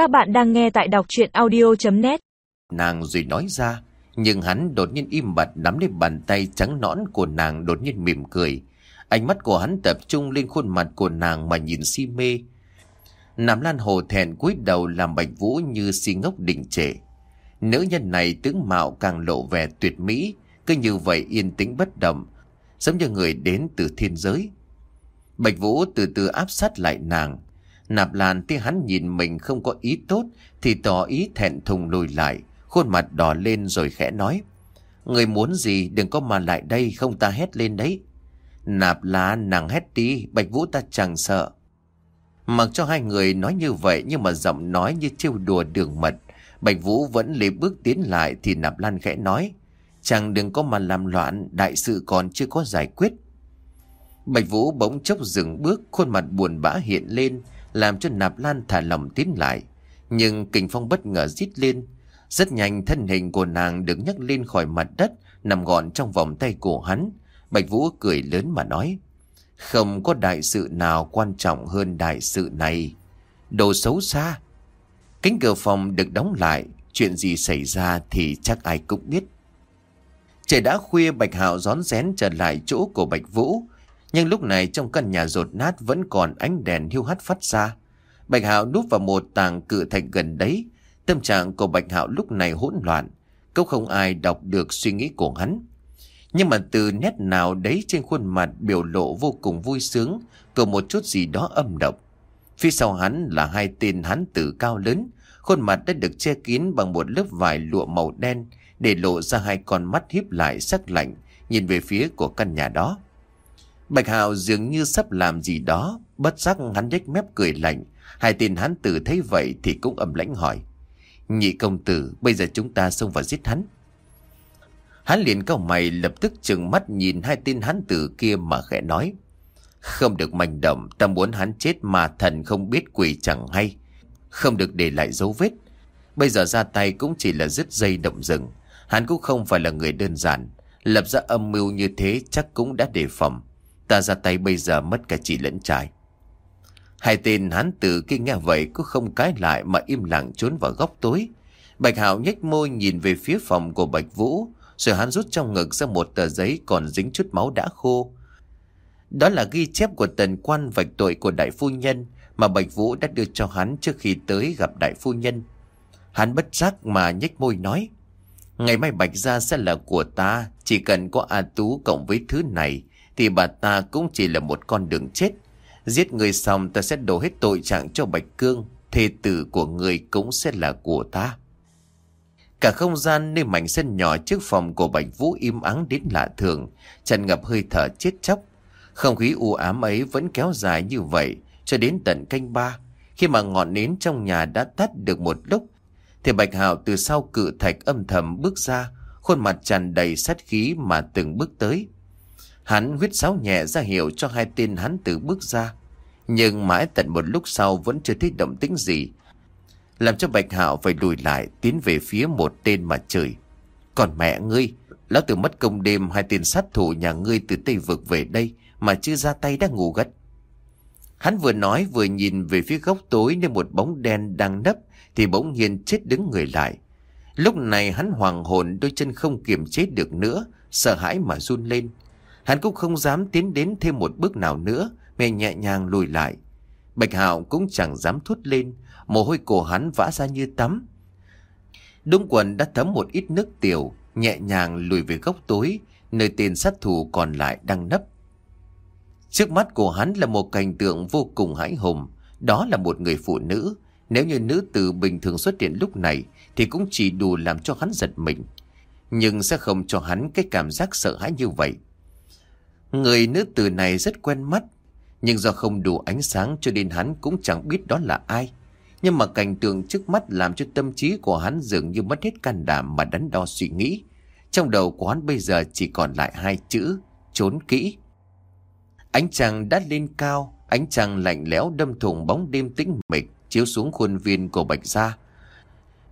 Các bạn đang nghe tại đọc chuyện audio.net Nàng rồi nói ra, nhưng hắn đột nhiên im bặt nắm lấy bàn tay trắng nõn của nàng đột nhiên mỉm cười. Ánh mắt của hắn tập trung lên khuôn mặt của nàng mà nhìn si mê. Nam Lan hồ thẹn cúi đầu làm bạch vũ như si ngốc đỉnh trệ. Nữ nhân này tướng mạo càng lộ vẻ tuyệt mỹ, cứ như vậy yên tĩnh bất động, giống như người đến từ thiên giới. Bạch Vũ từ từ áp sát lại nàng. Nạp Lan thấy hắn nhìn mình không có ý tốt thì tỏ ý thẹn thùng lùi lại, khuôn mặt đỏ lên rồi khẽ nói. Người muốn gì đừng có mà lại đây không ta hét lên đấy. Nạp Lan nàng hét đi, Bạch Vũ ta chẳng sợ. Mặc cho hai người nói như vậy nhưng mà giọng nói như trêu đùa đường mật. Bạch Vũ vẫn lê bước tiến lại thì Nạp Lan khẽ nói. Chàng đừng có mà làm loạn, đại sự còn chưa có giải quyết. Bạch Vũ bỗng chốc dừng bước, khuôn mặt buồn bã hiện lên, làm cho Nạp Lan thả lòng tiến lại. Nhưng kình phong bất ngờ rít lên. Rất nhanh thân hình của nàng được nhấc lên khỏi mặt đất, nằm gọn trong vòng tay của hắn. Bạch Vũ cười lớn mà nói. Không có đại sự nào quan trọng hơn đại sự này. Đồ xấu xa. Cánh cửa phòng được đóng lại, chuyện gì xảy ra thì chắc ai cũng biết. Trời đã khuya Bạch Hạo rón rén trở lại chỗ của Bạch Vũ. Nhưng lúc này trong căn nhà rột nát vẫn còn ánh đèn hiu hắt phát ra. Bạch Hạo núp vào một tàng cự thạch gần đấy. Tâm trạng của Bạch Hạo lúc này hỗn loạn. Câu không ai đọc được suy nghĩ của hắn. Nhưng mà từ nét nào đấy trên khuôn mặt biểu lộ vô cùng vui sướng, có một chút gì đó âm độc. Phía sau hắn là hai tên hắn tử cao lớn, khuôn mặt đã được che kín bằng một lớp vải lụa màu đen, để lộ ra hai con mắt híp lại sắc lạnh, nhìn về phía của căn nhà đó. Bạch hào dường như sắp làm gì đó, bất giác hắn nhếch mép cười lạnh. Hai tên hắn tử thấy vậy thì cũng ầm lãnh hỏi. Nhị công tử, bây giờ chúng ta xông vào giết hắn. Hắn liền cao mày lập tức trừng mắt nhìn hai tên hắn tử kia mà khẽ nói. Không được manh động, ta muốn hắn chết mà thần không biết quỷ chẳng hay. Không được để lại dấu vết. Bây giờ ra tay cũng chỉ là dứt dây động rừng. Hắn cũng không phải là người đơn giản. Lập ra âm mưu như thế chắc cũng đã đề phòng. Ta ra tay bây giờ mất cả chị lẫn trai. Hai tên hắn tử kia nghe vậy cũng không cái lại mà im lặng trốn vào góc tối. Bạch Hạo nhếch môi nhìn về phía phòng của Bạch Vũ, rồi hắn rút trong ngực ra một tờ giấy còn dính chút máu đã khô. Đó là ghi chép của tần quan vạch tội của đại phu nhân mà Bạch Vũ đã đưa cho hắn trước khi tới gặp đại phu nhân. Hắn bất giác mà nhếch môi nói. Ngày mai Bạch Gia sẽ là của ta, chỉ cần có A Tú cộng với thứ này, thì bà ta cũng chỉ là một con đường chết. Giết người xong ta sẽ đổ hết tội trạng cho Bạch Cương, thê tử của người cũng sẽ là của ta. Cả không gian nơi mảnh sân nhỏ trước phòng của Bạch Vũ im ắng đến lạ thường, tràn ngập hơi thở chết chóc. Không khí u ám ấy vẫn kéo dài như vậy cho đến tận canh ba. Khi mà ngọn nến trong nhà đã tắt được một lúc, thì Bạch Hạo từ sau cự thạch âm thầm bước ra, khuôn mặt tràn đầy sát khí mà từng bước tới. Hắn huyết sáo nhẹ ra hiệu cho hai tên hắn tử bước ra. Nhưng mãi tận một lúc sau vẫn chưa thấy động tĩnh gì. Làm cho Bạch Hạo phải lùi lại tiến về phía một tên mà chửi. Còn mẹ ngươi, lão tử mất công đêm hai tên sát thủ nhà ngươi từ Tây Vực về đây mà chưa ra tay đã ngủ gật. Hắn vừa nói vừa nhìn về phía góc tối nơi một bóng đen đang nấp thì bỗng nhiên chết đứng người lại. Lúc này hắn hoàng hồn đôi chân không kiềm chế được nữa, sợ hãi mà run lên. Hắn cũng không dám tiến đến thêm một bước nào nữa, mẹ nhẹ nhàng lùi lại. Bạch Hạo cũng chẳng dám thốt lên, mồ hôi cổ hắn vã ra như tắm. Đúng quần đã thấm một ít nước tiểu, nhẹ nhàng lùi về góc tối, nơi tên sát thủ còn lại đang nấp. Trước mắt của hắn là một cảnh tượng vô cùng hãi hùng, đó là một người phụ nữ. Nếu như nữ tử bình thường xuất hiện lúc này thì cũng chỉ đủ làm cho hắn giật mình. Nhưng sẽ không cho hắn cái cảm giác sợ hãi như vậy. Người nữ tử này rất quen mắt, nhưng do không đủ ánh sáng cho nên hắn cũng chẳng biết đó là ai. Nhưng mà cảnh tượng trước mắt làm cho tâm trí của hắn dường như mất hết can đảm mà đắn đo suy nghĩ. Trong đầu của hắn bây giờ chỉ còn lại hai chữ, trốn kỹ. Ánh trăng đã lên cao, ánh trăng lạnh lẽo đâm thủng bóng đêm tĩnh mịch, chiếu xuống khuôn viên của Bạch Gia.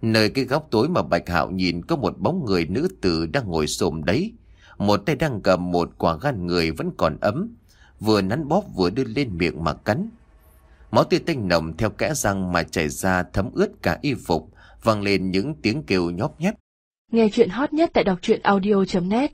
Nơi cái góc tối mà Bạch Hạo nhìn có một bóng người nữ tử đang ngồi xổm đấy. Một tay đang cầm một quả gan người vẫn còn ấm, vừa nắn bóp vừa đưa lên miệng mà cắn. Máu tươi tanh nồng theo kẽ răng mà chảy ra thấm ướt cả y phục, vang lên những tiếng kêu nhóp nhép. Nghe chuyện hot nhất tại đọc truyện audio.net